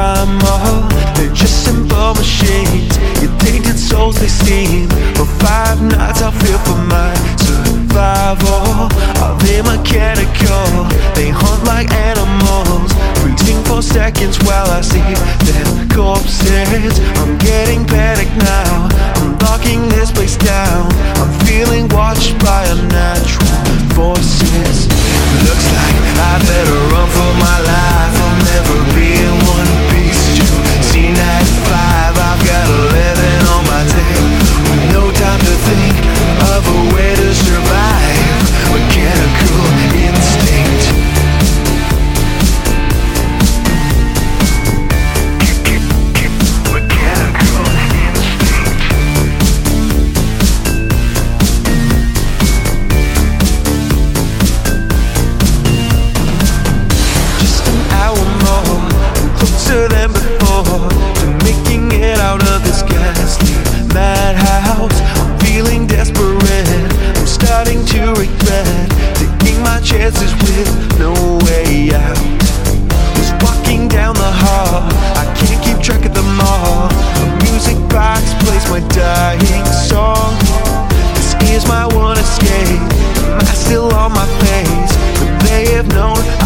primal. They're just simple machines. You tainted souls they steam For five nights, I feel for my survival. Are they mechanical? They hunt like animals. Freezing for seconds while I see their corpses. I'm getting panicked now. I'm locking this place down. I'm feeling watched by. have known.